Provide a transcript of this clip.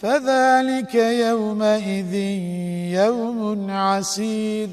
فذلك يومئذ يوم عسير.